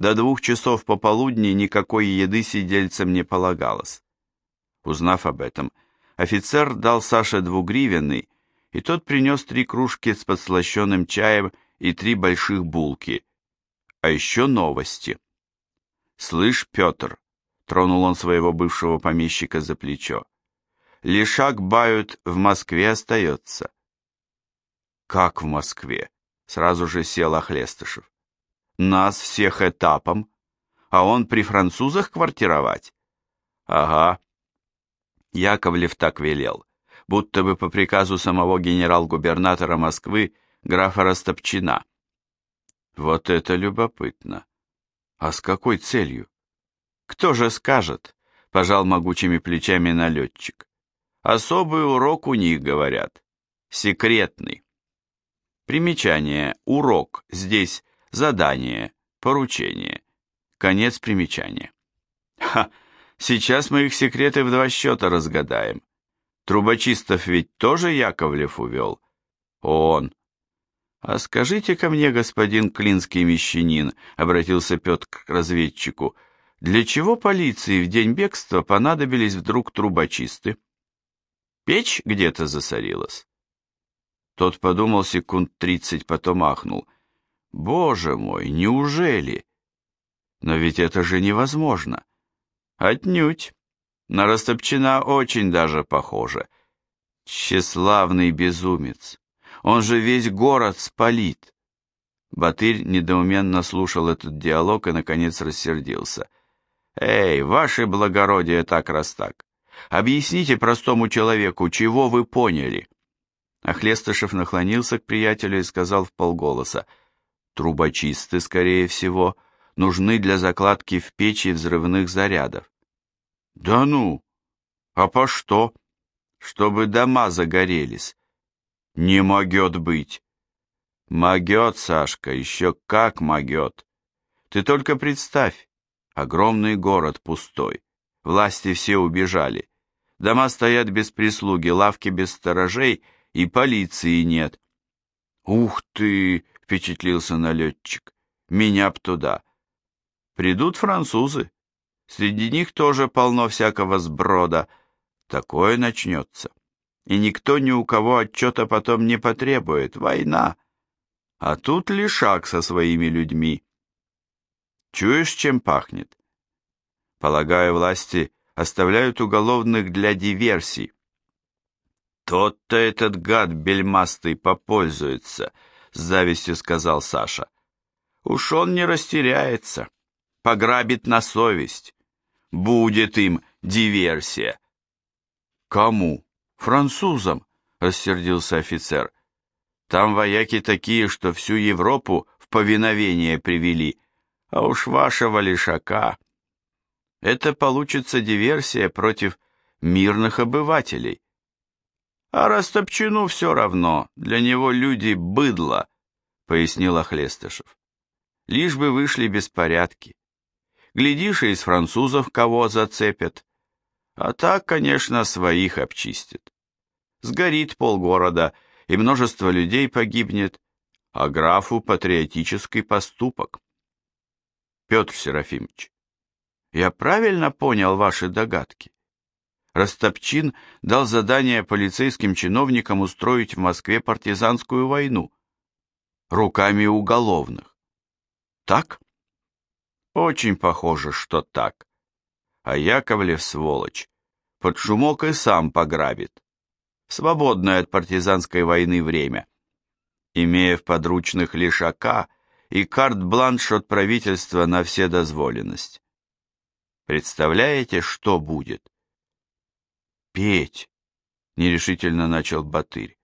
До двух часов пополудни никакой еды сидельцам не полагалось. Узнав об этом, офицер дал Саше двугривенный, и тот принес три кружки с подслащенным чаем и три больших булки. А еще новости. «Слышь, Петр», — тронул он своего бывшего помещика за плечо, — «Лишак бают в Москве остается». «Как в Москве?» — сразу же сел Охлестышев. «Нас всех этапом, а он при французах квартировать?» «Ага». Яковлев так велел будто бы по приказу самого генерал-губернатора Москвы графа Растопчина. Вот это любопытно. А с какой целью? Кто же скажет, пожал могучими плечами налетчик. Особый урок у них, говорят. Секретный. Примечание. Урок. Здесь задание, поручение. Конец примечания. Ха, сейчас мы их секреты в два счета разгадаем. Трубочистов ведь тоже Яковлев увел? Он. А скажите ко мне, господин клинский мещанин, обратился Петр к разведчику, для чего полиции в день бегства понадобились вдруг трубочисты? Печь где-то засорилась? Тот подумал секунд тридцать, потом ахнул. Боже мой, неужели? Но ведь это же невозможно. Отнюдь. На Растопчина очень даже похоже. Тщеславный безумец. Он же весь город спалит. Батырь недоуменно слушал этот диалог и, наконец, рассердился. «Эй, ваше благородие так раз так! Объясните простому человеку, чего вы поняли?» Охлестышев наклонился к приятелю и сказал в полголоса. «Трубочисты, скорее всего, нужны для закладки в печи взрывных зарядов. Да ну? А по что? Чтобы дома загорелись. Не могет быть. Могет, Сашка, еще как могет. Ты только представь, огромный город пустой. Власти все убежали. Дома стоят без прислуги, лавки без сторожей, и полиции нет. Ух ты, впечатлился налетчик. Меня б туда. Придут французы. Среди них тоже полно всякого сброда. Такое начнется. И никто ни у кого отчета потом не потребует. Война. А тут лишак со своими людьми. Чуешь, чем пахнет? Полагаю, власти оставляют уголовных для диверсий. Тот-то этот гад бельмастый попользуется, с завистью сказал Саша. Уж он не растеряется, пограбит на совесть. Будет им диверсия. Кому? Французам, рассердился офицер. Там вояки такие, что всю Европу в повиновение привели, а уж вашего лишака. Это получится диверсия против мирных обывателей. А Растопчину все равно, для него люди быдло, пояснил Охлестышев. Лишь бы вышли беспорядки. Глядишь, и из французов кого зацепят. А так, конечно, своих обчистят. Сгорит полгорода, и множество людей погибнет, а графу патриотический поступок. Петр Серафимович, я правильно понял ваши догадки? Растопчин дал задание полицейским чиновникам устроить в Москве партизанскую войну руками уголовных. Так? Очень похоже, что так. А Яковлев, сволочь, под шумок и сам пограбит. Свободное от партизанской войны время. Имея в подручных лишака и карт-бланш от правительства на вседозволенность. Представляете, что будет? Петь, нерешительно начал Батырь.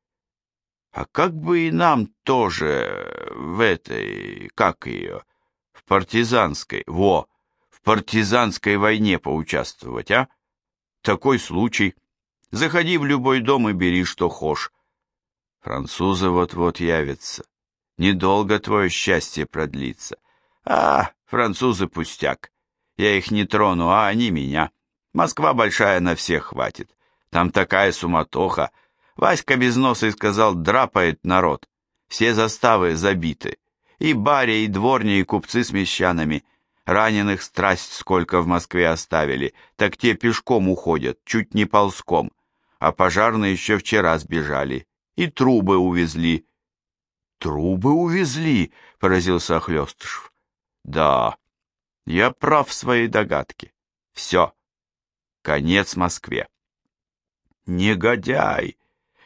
А как бы и нам тоже в этой, как ее, в партизанской, во, в партизанской войне поучаствовать, а? Такой случай. Заходи в любой дом и бери, что хошь. Французы вот-вот явятся. Недолго твое счастье продлится. А, французы пустяк. Я их не трону, а они меня. Москва большая на всех хватит. Там такая суматоха. Васька без носа и сказал, драпает народ. Все заставы забиты. И баре, и дворни, и купцы с мещанами. Раненых страсть сколько в Москве оставили, так те пешком уходят, чуть не ползком, а пожарные еще вчера сбежали, и трубы увезли. «Трубы увезли?» — поразился Охлёстышев. «Да, я прав в своей догадке. Все, конец Москве». «Негодяй!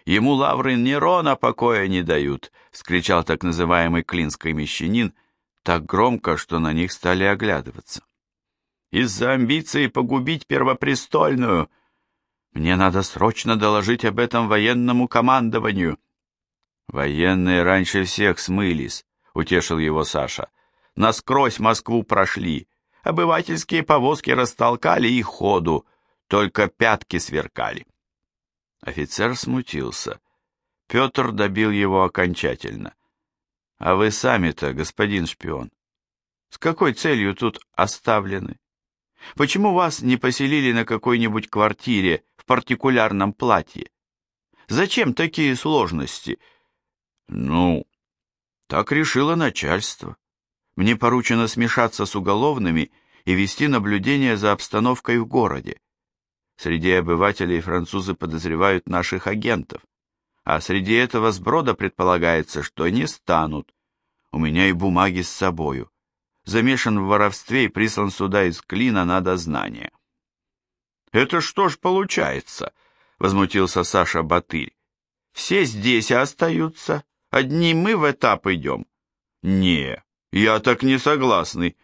Ему лавры Нерона покоя не дают!» — скричал так называемый клинский мещанин, так громко, что на них стали оглядываться. «Из-за амбиции погубить первопрестольную! Мне надо срочно доложить об этом военному командованию!» «Военные раньше всех смылись», — утешил его Саша. «Насквозь Москву прошли, обывательские повозки растолкали и ходу, только пятки сверкали». Офицер смутился. Петр добил его окончательно. «А вы сами-то, господин шпион, с какой целью тут оставлены? Почему вас не поселили на какой-нибудь квартире в партикулярном платье? Зачем такие сложности?» «Ну, так решило начальство. Мне поручено смешаться с уголовными и вести наблюдение за обстановкой в городе. Среди обывателей французы подозревают наших агентов, а среди этого сброда предполагается, что не станут. У меня и бумаги с собою. Замешан в воровстве и прислан сюда из клина на дознание. «Это что ж получается?» — возмутился Саша Батырь. «Все здесь остаются, одни мы в этап идем». «Не, я так не согласный».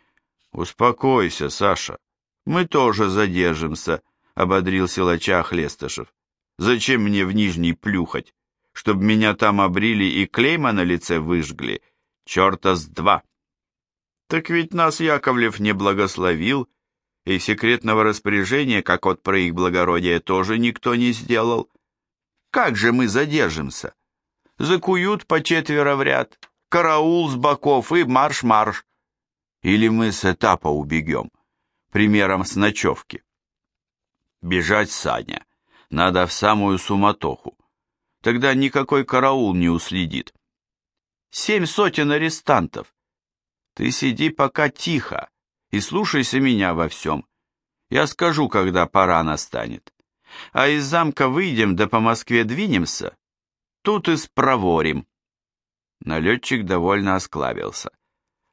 «Успокойся, Саша, мы тоже задержимся», ободрил силача Хлестышев. Зачем мне в Нижний плюхать? Чтоб меня там обрили и клейма на лице выжгли? Черта с два. Так ведь нас Яковлев не благословил, и секретного распоряжения, как от про их благородие, тоже никто не сделал. Как же мы задержимся? Закуют по четверо в ряд, караул с боков и марш-марш. Или мы с этапа убегем, примером с ночевки. Бежать, Саня, надо в самую суматоху. Тогда никакой караул не уследит. Семь сотен арестантов. Ты сиди пока тихо и слушайся меня во всем. Я скажу, когда пора настанет. А из замка выйдем да по Москве двинемся, тут и спроворим. Налетчик довольно осклабился.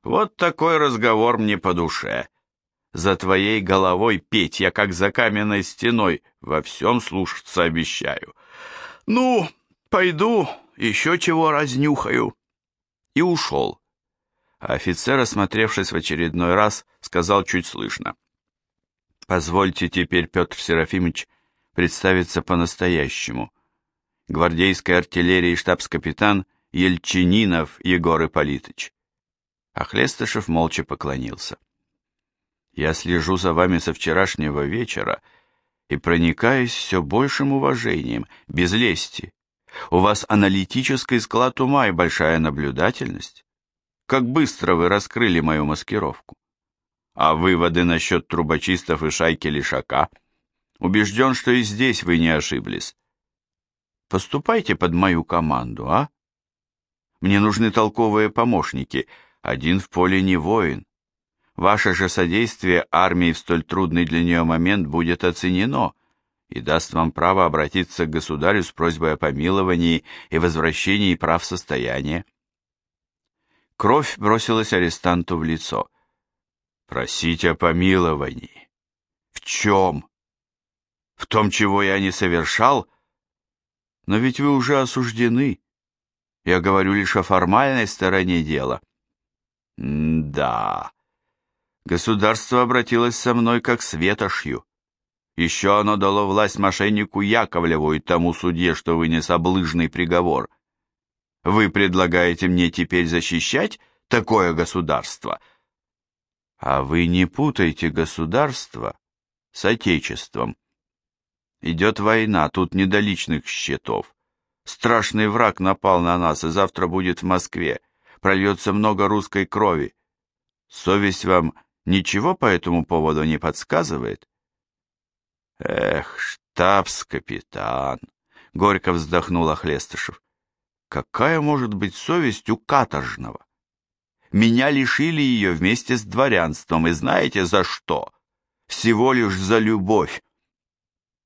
Вот такой разговор мне по душе. За твоей головой петь я, как за каменной стеной, во всем слушаться обещаю. Ну, пойду, еще чего разнюхаю. И ушел. А офицер, осмотревшись в очередной раз, сказал чуть слышно. Позвольте теперь, Петр Серафимович, представиться по-настоящему. Гвардейской артиллерии штабс-капитан Ельчининов Егор Ипполитыч. А Хлестышев молча поклонился. Я слежу за вами со вчерашнего вечера и проникаюсь все большим уважением, без лести. У вас аналитический склад ума и большая наблюдательность. Как быстро вы раскрыли мою маскировку. А выводы насчет трубочистов и шайки Лишака? Убежден, что и здесь вы не ошиблись. Поступайте под мою команду, а? Мне нужны толковые помощники. Один в поле не воин. Ваше же содействие армии в столь трудный для нее момент будет оценено и даст вам право обратиться к государю с просьбой о помиловании и возвращении прав состояния. Кровь бросилась арестанту в лицо. «Просить о помиловании? В чем? В том, чего я не совершал? Но ведь вы уже осуждены. Я говорю лишь о формальной стороне дела». «Да», Государство обратилось со мной как с ветошью. Еще оно дало власть мошеннику Яковлеву и тому судье, что вынес облыжный приговор. Вы предлагаете мне теперь защищать такое государство? А вы не путайте государство с отечеством. Идет война, тут не до личных счетов. Страшный враг напал на нас, и завтра будет в Москве. Прольется много русской крови. Совесть вам Ничего по этому поводу не подсказывает? Эх, штабс-капитан, горько вздохнул Охлестышев. Какая может быть совесть у каторжного? Меня лишили ее вместе с дворянством, и знаете за что? Всего лишь за любовь.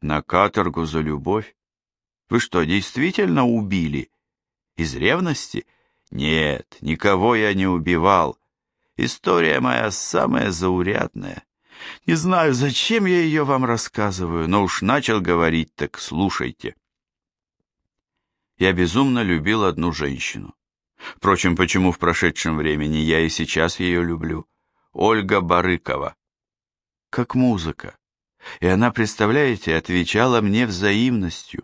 На каторгу за любовь? Вы что, действительно убили? Из ревности? Нет, никого я не убивал. История моя самая заурядная. Не знаю, зачем я ее вам рассказываю, но уж начал говорить, так слушайте. Я безумно любил одну женщину. Впрочем, почему в прошедшем времени я и сейчас ее люблю? Ольга Барыкова. Как музыка. И она, представляете, отвечала мне взаимностью.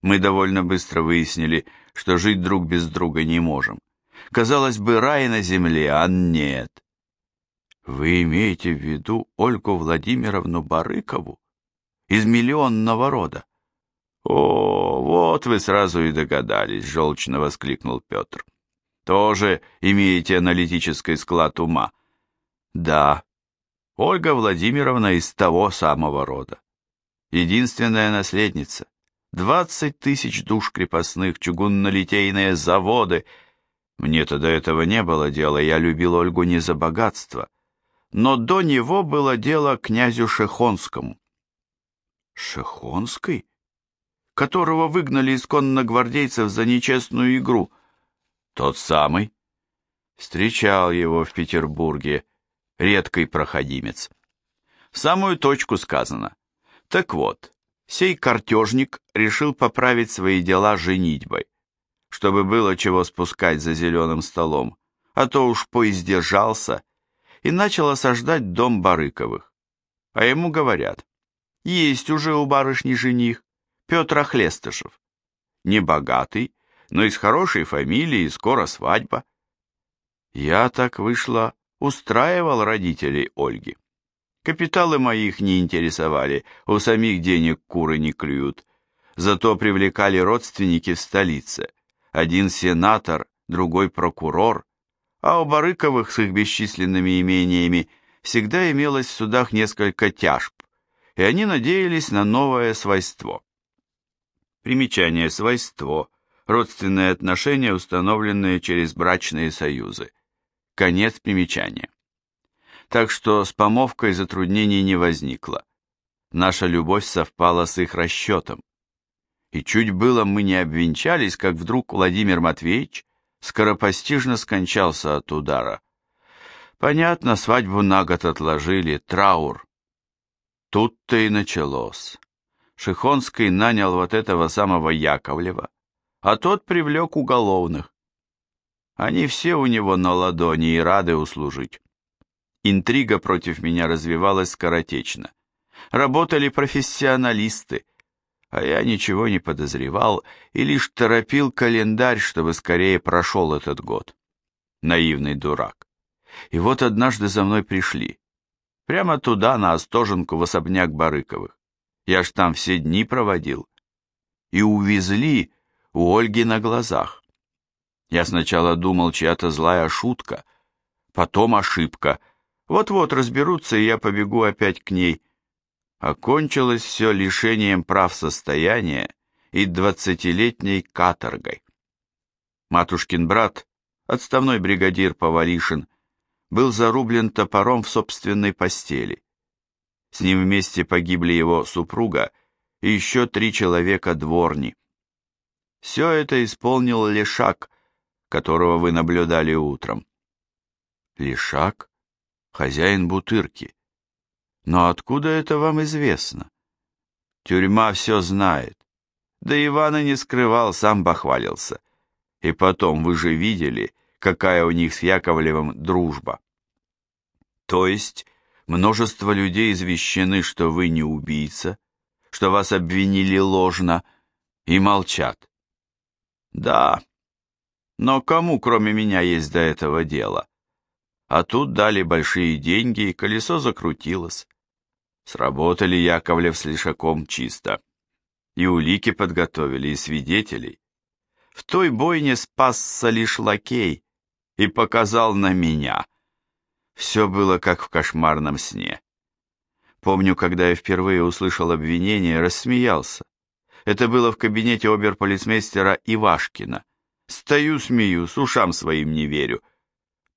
Мы довольно быстро выяснили, что жить друг без друга не можем. Казалось бы, рай на земле, а нет. Вы имеете в виду Ольгу Владимировну Барыкову? Из миллионного рода? О, вот вы сразу и догадались, желчно воскликнул Петр. Тоже имеете аналитический склад ума. Да, Ольга Владимировна из того самого рода. Единственная наследница. Двадцать тысяч душ крепостных, чугунно-литейные заводы. Мне-то до этого не было дела, я любил Ольгу не за богатство. Но до него было дело князю Шехонскому. Шехонский? Которого выгнали из конногвардейцев за нечестную игру. Тот самый. Встречал его в Петербурге, редкий проходимец. В самую точку сказано. Так вот, сей картежник решил поправить свои дела женитьбой, чтобы было чего спускать за зеленым столом, а то уж поиздержался, и начал осаждать дом Барыковых. А ему говорят, есть уже у барышни жених, Петр Охлестышев. Не богатый, но из хорошей фамилии, скоро свадьба. Я так вышла, устраивал родителей Ольги. Капиталы моих не интересовали, у самих денег куры не клюют. Зато привлекали родственники в столице. Один сенатор, другой прокурор, а у Барыковых с их бесчисленными имениями всегда имелось в судах несколько тяжб, и они надеялись на новое свойство. Примечание свойство, родственные отношения, установленные через брачные союзы. Конец примечания так что с помовкой затруднений не возникло. Наша любовь совпала с их расчетом. И чуть было мы не обвенчались, как вдруг Владимир Матвеевич скоропостижно скончался от удара. Понятно, свадьбу на год отложили, траур. Тут-то и началось. Шихонский нанял вот этого самого Яковлева, а тот привлек уголовных. Они все у него на ладони и рады услужить. Интрига против меня развивалась скоротечно. Работали профессионалисты, а я ничего не подозревал и лишь торопил календарь, чтобы скорее прошел этот год. Наивный дурак. И вот однажды за мной пришли. Прямо туда, на Остоженку, в особняк Барыковых. Я ж там все дни проводил. И увезли у Ольги на глазах. Я сначала думал, чья-то злая шутка, потом ошибка — вот-вот разберутся, и я побегу опять к ней. Окончилось все лишением прав состояния и двадцатилетней каторгой. Матушкин брат, отставной бригадир Повалишин, был зарублен топором в собственной постели. С ним вместе погибли его супруга и еще три человека дворни. Все это исполнил Лешак, которого вы наблюдали утром. Лешак? хозяин бутырки. Но откуда это вам известно? Тюрьма все знает. Да Ивана не скрывал, сам бахвалился. И потом, вы же видели, какая у них с Яковлевым дружба. То есть, множество людей извещены, что вы не убийца, что вас обвинили ложно, и молчат. Да, но кому, кроме меня, есть до этого дело? А тут дали большие деньги, и колесо закрутилось. Сработали Яковлев с Лишаком чисто. И улики подготовили, и свидетелей. В той бойне спасся лишь лакей и показал на меня. Все было как в кошмарном сне. Помню, когда я впервые услышал обвинение, рассмеялся. Это было в кабинете оберполицмейстера Ивашкина. Стою, смеюсь, ушам своим не верю.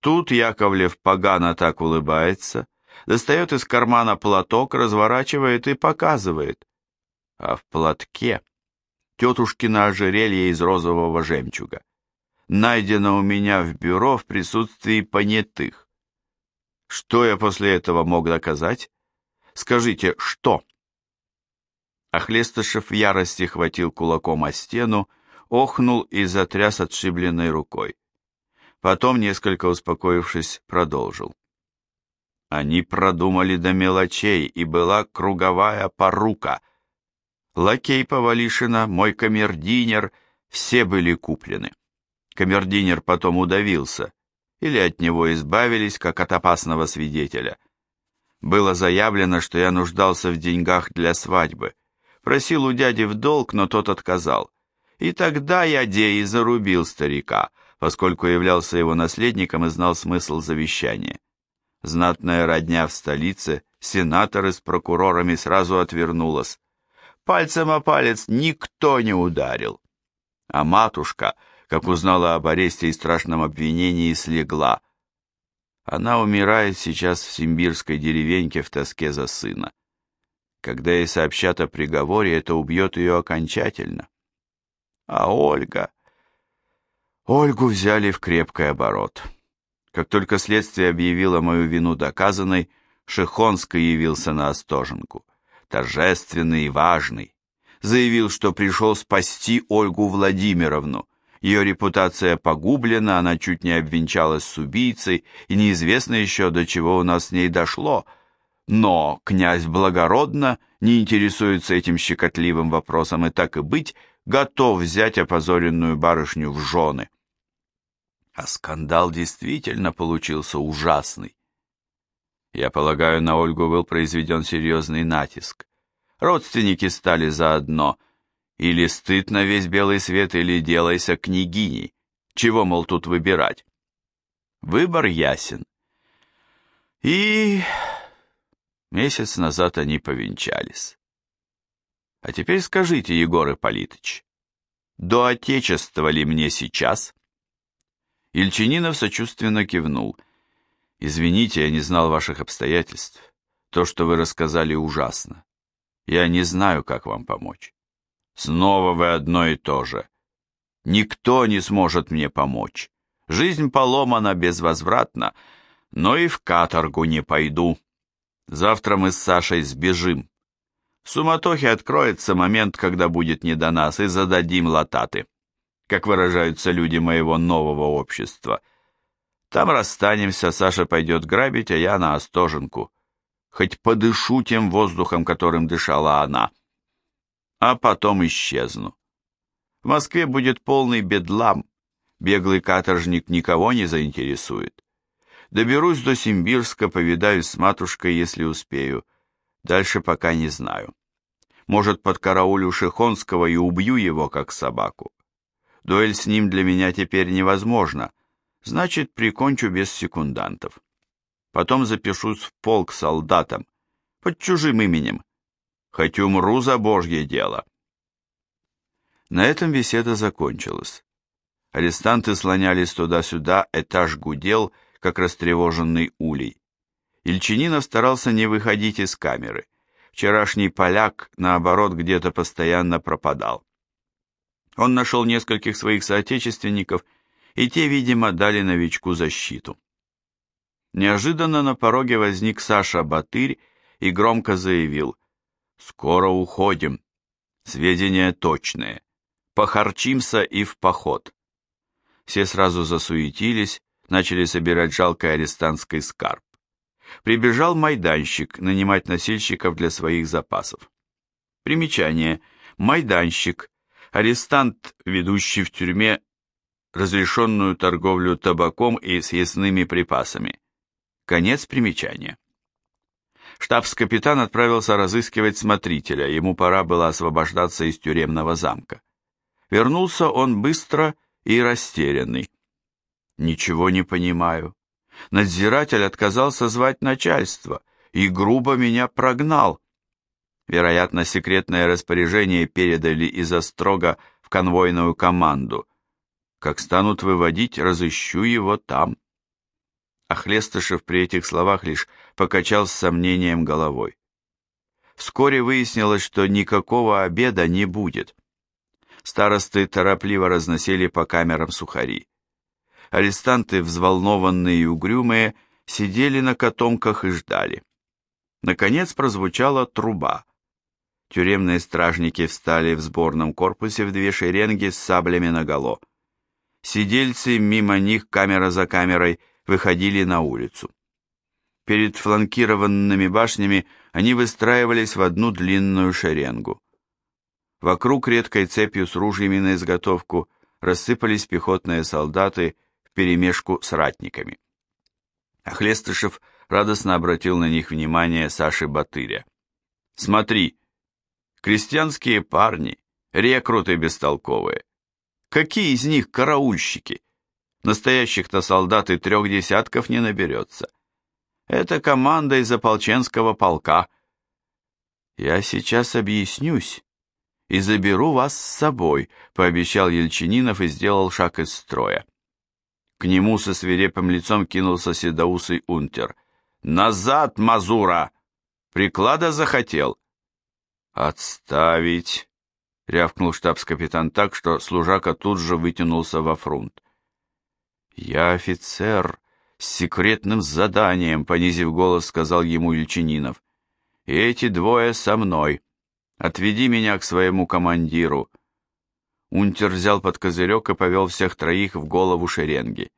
Тут Яковлев погано так улыбается, достает из кармана платок, разворачивает и показывает. А в платке тетушкино ожерелье из розового жемчуга. Найдено у меня в бюро в присутствии понятых. Что я после этого мог доказать? Скажите, что? Ахлестышев в ярости хватил кулаком о стену, охнул и затряс отшибленной рукой. Потом, несколько успокоившись, продолжил. Они продумали до мелочей, и была круговая порука. Лакей Повалишина, мой камердинер, все были куплены. Камердинер потом удавился, или от него избавились, как от опасного свидетеля. Было заявлено, что я нуждался в деньгах для свадьбы. Просил у дяди в долг, но тот отказал. И тогда я де и зарубил старика, поскольку являлся его наследником и знал смысл завещания. Знатная родня в столице, сенаторы с прокурорами сразу отвернулась. Пальцем о палец никто не ударил. А матушка, как узнала об аресте и страшном обвинении, слегла. Она умирает сейчас в симбирской деревеньке в тоске за сына. Когда ей сообщат о приговоре, это убьет ее окончательно. А Ольга... Ольгу взяли в крепкий оборот. Как только следствие объявило мою вину доказанной, Шехонский явился на Остоженку, торжественный и важный. Заявил, что пришел спасти Ольгу Владимировну. Ее репутация погублена, она чуть не обвенчалась с убийцей, и неизвестно еще, до чего у нас с ней дошло. Но князь благородно не интересуется этим щекотливым вопросом и так и быть, готов взять опозоренную барышню в жены. А скандал действительно получился ужасный. Я полагаю, на Ольгу был произведен серьезный натиск. Родственники стали заодно. Или стыд на весь белый свет, или делайся княгиней. Чего, мол, тут выбирать? Выбор ясен. И месяц назад они повенчались. А теперь скажите, Егор Ипполитыч, до отечества ли мне сейчас? Ильчининов сочувственно кивнул. «Извините, я не знал ваших обстоятельств. То, что вы рассказали, ужасно. Я не знаю, как вам помочь. Снова вы одно и то же. Никто не сможет мне помочь. Жизнь поломана безвозвратно, но и в каторгу не пойду. Завтра мы с Сашей сбежим. В суматохе откроется момент, когда будет не до нас, и зададим лататы как выражаются люди моего нового общества. Там расстанемся, Саша пойдет грабить, а я на Остоженку. Хоть подышу тем воздухом, которым дышала она. А потом исчезну. В Москве будет полный бедлам. Беглый каторжник никого не заинтересует. Доберусь до Симбирска, повидаюсь с матушкой, если успею. Дальше пока не знаю. Может, под караулю Шихонского и убью его, как собаку. Дуэль с ним для меня теперь невозможна, значит, прикончу без секундантов. Потом запишусь в полк солдатам, под чужим именем. Хоть умру за божье дело. На этом беседа закончилась. Арестанты слонялись туда-сюда, этаж гудел, как растревоженный улей. Ильчининов старался не выходить из камеры. Вчерашний поляк, наоборот, где-то постоянно пропадал. Он нашел нескольких своих соотечественников, и те, видимо, дали новичку защиту. Неожиданно на пороге возник Саша Батырь и громко заявил «Скоро уходим. Сведения точные. Похарчимся и в поход». Все сразу засуетились, начали собирать жалкий арестантский скарб. Прибежал майданщик нанимать носильщиков для своих запасов. Примечание. Майданщик арестант, ведущий в тюрьме разрешенную торговлю табаком и съестными припасами. Конец примечания. Штабс-капитан отправился разыскивать смотрителя, ему пора было освобождаться из тюремного замка. Вернулся он быстро и растерянный. «Ничего не понимаю. Надзиратель отказался звать начальство и грубо меня прогнал. Вероятно, секретное распоряжение передали из строго в конвойную команду. Как станут выводить, разыщу его там. а Хлестышев при этих словах лишь покачал с сомнением головой. Вскоре выяснилось, что никакого обеда не будет. Старосты торопливо разносили по камерам сухари. Арестанты, взволнованные и угрюмые, сидели на котомках и ждали. Наконец прозвучала труба. Тюремные стражники встали в сборном корпусе в две шеренги с саблями наголо. Сидельцы мимо них камера за камерой выходили на улицу. Перед фланкированными башнями они выстраивались в одну длинную шеренгу. Вокруг редкой цепью с ружьями на изготовку рассыпались пехотные солдаты вперемешку с ратниками. Ахлестышев радостно обратил на них внимание Саши Батыря. «Смотри, крестьянские парни, рекруты бестолковые. Какие из них караульщики? Настоящих-то солдат и трех десятков не наберется. Это команда из ополченского полка. Я сейчас объяснюсь и заберу вас с собой», пообещал Ельчининов и сделал шаг из строя. К нему со свирепым лицом кинулся седоусый унтер. «Назад, Мазура! Приклада захотел!» «Отставить!» — рявкнул штабс-капитан так, что служака тут же вытянулся во фрунт. «Я офицер с секретным заданием», — понизив голос, сказал ему Ильчининов. «И эти двое со мной. Отведи меня к своему командиру». Унтер взял под козырек и повел всех троих в голову шеренги.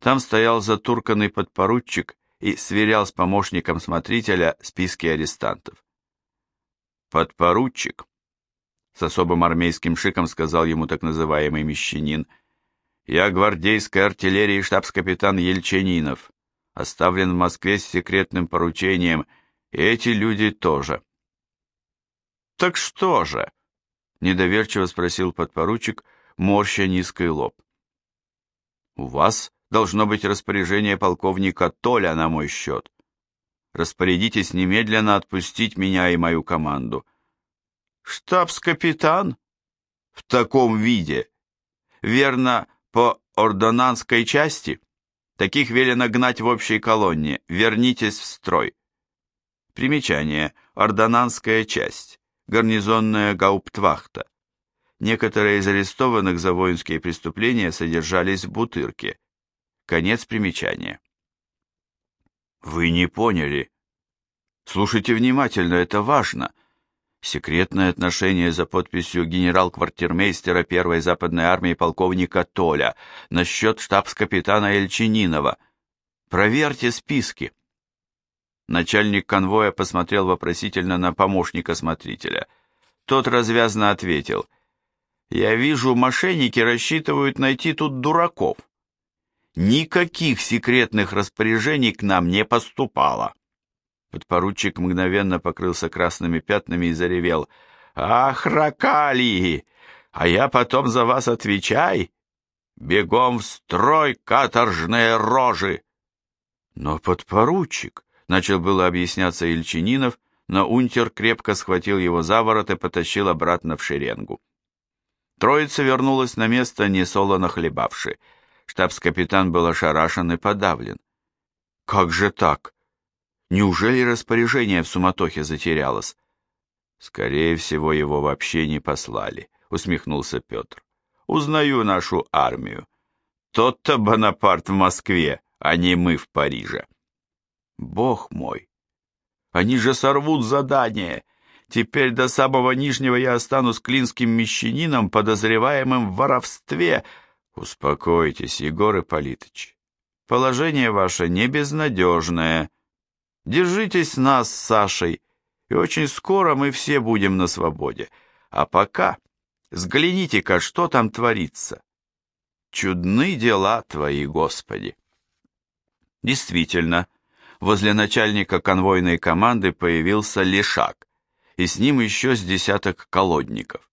Там стоял затурканный подпоручик и сверял с помощником смотрителя списки арестантов. «Подпоручик», — с особым армейским шиком сказал ему так называемый мещанин, «я гвардейской артиллерии штабс-капитан Ельчанинов, оставлен в Москве с секретным поручением, и эти люди тоже». «Так что же?» Недоверчиво спросил подпоручик, морща низкий лоб. У вас должно быть распоряжение полковника Толя на мой счет. Распорядитесь немедленно отпустить меня и мою команду. Штабс-капитан? В таком виде? Верно, по ордонанской части? Таких велено гнать в общей колонне. Вернитесь в строй. Примечание. Ордонанская часть гарнизонная гауптвахта. Некоторые из арестованных за воинские преступления содержались в Бутырке. Конец примечания. Вы не поняли. Слушайте внимательно, это важно. Секретное отношение за подписью генерал-квартирмейстера первой западной армии полковника Толя насчет штабс-капитана Эльчининова. Проверьте списки. Начальник конвоя посмотрел вопросительно на помощника смотрителя. Тот развязно ответил. «Я вижу, мошенники рассчитывают найти тут дураков. Никаких секретных распоряжений к нам не поступало». Подпоручик мгновенно покрылся красными пятнами и заревел. «Ах, ракалии! А я потом за вас отвечай! Бегом в строй, каторжные рожи!» «Но подпоручик!» Начал было объясняться Ильчининов, но унтер крепко схватил его за ворот и потащил обратно в шеренгу. Троица вернулась на место, несолоно хлебавши. Штабс-капитан был ошарашен и подавлен. «Как же так? Неужели распоряжение в суматохе затерялось?» «Скорее всего, его вообще не послали», — усмехнулся Петр. «Узнаю нашу армию. Тот-то Бонапарт в Москве, а не мы в Париже». Бог мой! Они же сорвут задание. Теперь до самого нижнего я останусь клинским мещанином, подозреваемым в воровстве. Успокойтесь, Егор Ипполитыч. Положение ваше не безнадежное. Держитесь нас с Сашей, и очень скоро мы все будем на свободе. А пока взгляните-ка, что там творится. Чудны дела твои, Господи. Действительно, возле начальника конвойной команды появился Лешак, и с ним еще с десяток колодников.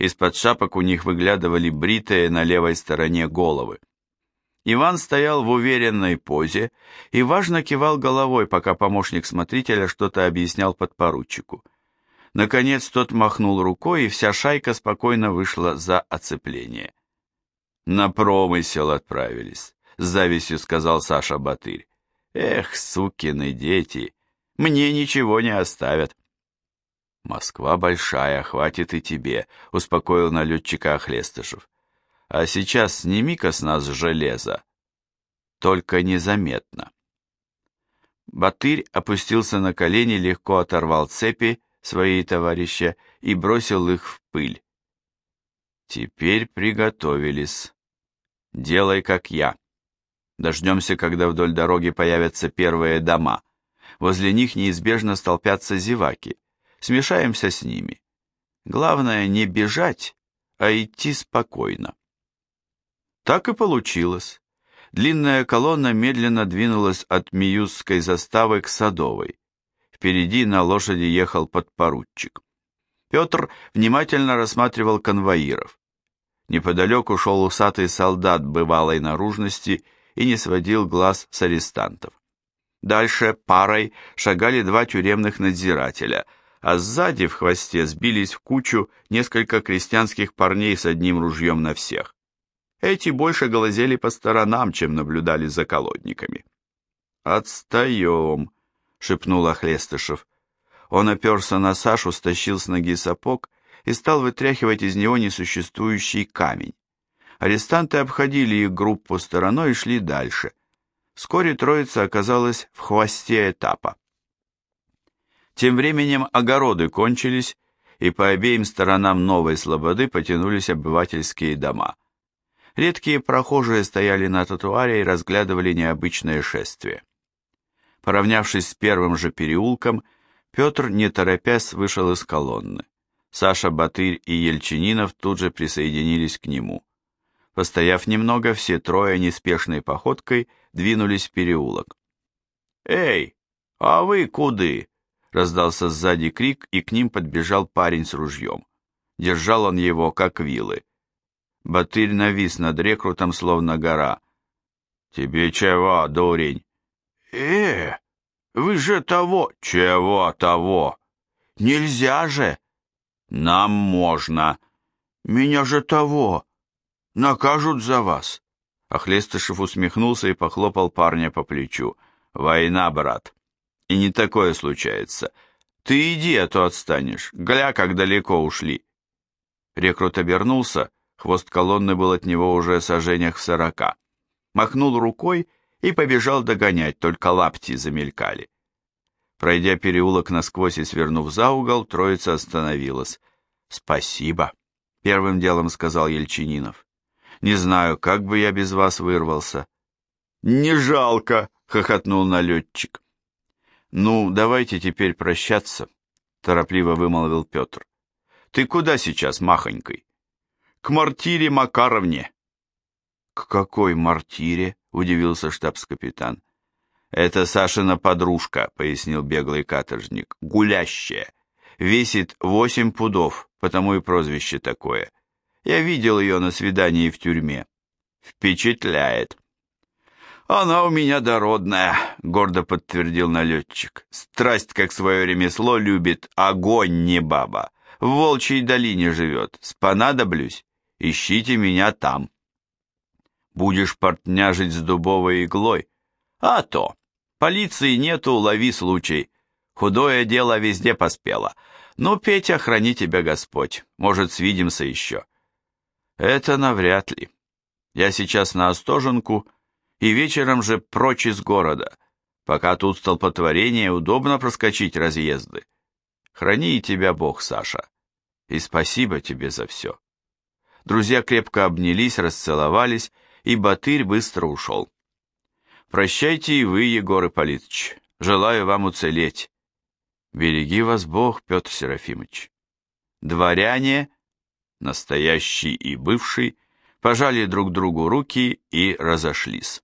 Из-под шапок у них выглядывали бритые на левой стороне головы. Иван стоял в уверенной позе и важно кивал головой, пока помощник смотрителя что-то объяснял подпоручику. Наконец тот махнул рукой, и вся шайка спокойно вышла за оцепление. «На промысел отправились», — с завистью сказал Саша Батырь. Эх, сукины дети, мне ничего не оставят. Москва большая, хватит и тебе, успокоил налетчика Охлестышев. А сейчас сними-ка с нас железо. Только незаметно. Батырь опустился на колени, легко оторвал цепи своей товарища и бросил их в пыль. Теперь приготовились. Делай, как я. Дождемся, когда вдоль дороги появятся первые дома. Возле них неизбежно столпятся зеваки. Смешаемся с ними. Главное не бежать, а идти спокойно. Так и получилось. Длинная колонна медленно двинулась от Миюзской заставы к Садовой. Впереди на лошади ехал подпоручик. Петр внимательно рассматривал конвоиров. Неподалеку шел усатый солдат бывалой наружности и не сводил глаз с арестантов. Дальше парой шагали два тюремных надзирателя, а сзади в хвосте сбились в кучу несколько крестьянских парней с одним ружьем на всех. Эти больше глазели по сторонам, чем наблюдали за колодниками. «Отстаем!» — шепнул Охлестышев. Он оперся на Сашу, стащил с ноги сапог и стал вытряхивать из него несуществующий камень. Арестанты обходили их группу стороной и шли дальше. Вскоре троица оказалась в хвосте этапа. Тем временем огороды кончились, и по обеим сторонам новой слободы потянулись обывательские дома. Редкие прохожие стояли на тротуаре и разглядывали необычное шествие. Поравнявшись с первым же переулком, Петр, не торопясь, вышел из колонны. Саша Батырь и Ельчининов тут же присоединились к нему. Постояв немного, все трое неспешной походкой двинулись в переулок. «Эй, а вы куды?» — раздался сзади крик, и к ним подбежал парень с ружьем. Держал он его, как вилы. Батырь навис над рекрутом, словно гора. «Тебе чего, дурень?» «Э, вы же того...» «Чего того?» «Нельзя же!» «Нам можно!» «Меня же того!» «Накажут за вас!» Охлестышев усмехнулся и похлопал парня по плечу. «Война, брат. И не такое случается. Ты иди, а то отстанешь. Гля, как далеко ушли!» Рекрут обернулся, хвост колонны был от него уже сожжениях в сорока. Махнул рукой и побежал догонять, только лапти замелькали. Пройдя переулок насквозь и свернув за угол, троица остановилась. «Спасибо», — первым делом сказал Ельчининов. «Не знаю, как бы я без вас вырвался». «Не жалко», — хохотнул налетчик. «Ну, давайте теперь прощаться», — торопливо вымолвил Петр. «Ты куда сейчас, махонькой?» «К мартире Макаровне». «К какой мартире?» — удивился штабс-капитан. «Это Сашина подружка», — пояснил беглый каторжник, — «гулящая. Весит восемь пудов, потому и прозвище такое. Я видел ее на свидании в тюрьме. Впечатляет». «Она у меня дородная», — гордо подтвердил налетчик. «Страсть, как свое ремесло, любит, огонь не баба. В Волчьей долине живет. Спонадоблюсь, ищите меня там». «Будешь портняжить с дубовой иглой?» «А то!» Полиции нету, лови случай. Худое дело везде поспело. Ну, Петя, храни тебя Господь. Может, свидимся еще. Это навряд ли. Я сейчас на Остоженку, и вечером же прочь из города. Пока тут столпотворение, удобно проскочить разъезды. Храни и тебя Бог, Саша. И спасибо тебе за все. Друзья крепко обнялись, расцеловались, и Батырь быстро ушел. Прощайте и вы, Егор Ипполитович. Желаю вам уцелеть. Береги вас Бог, Петр Серафимович. Дворяне, настоящий и бывший, пожали друг другу руки и разошлись.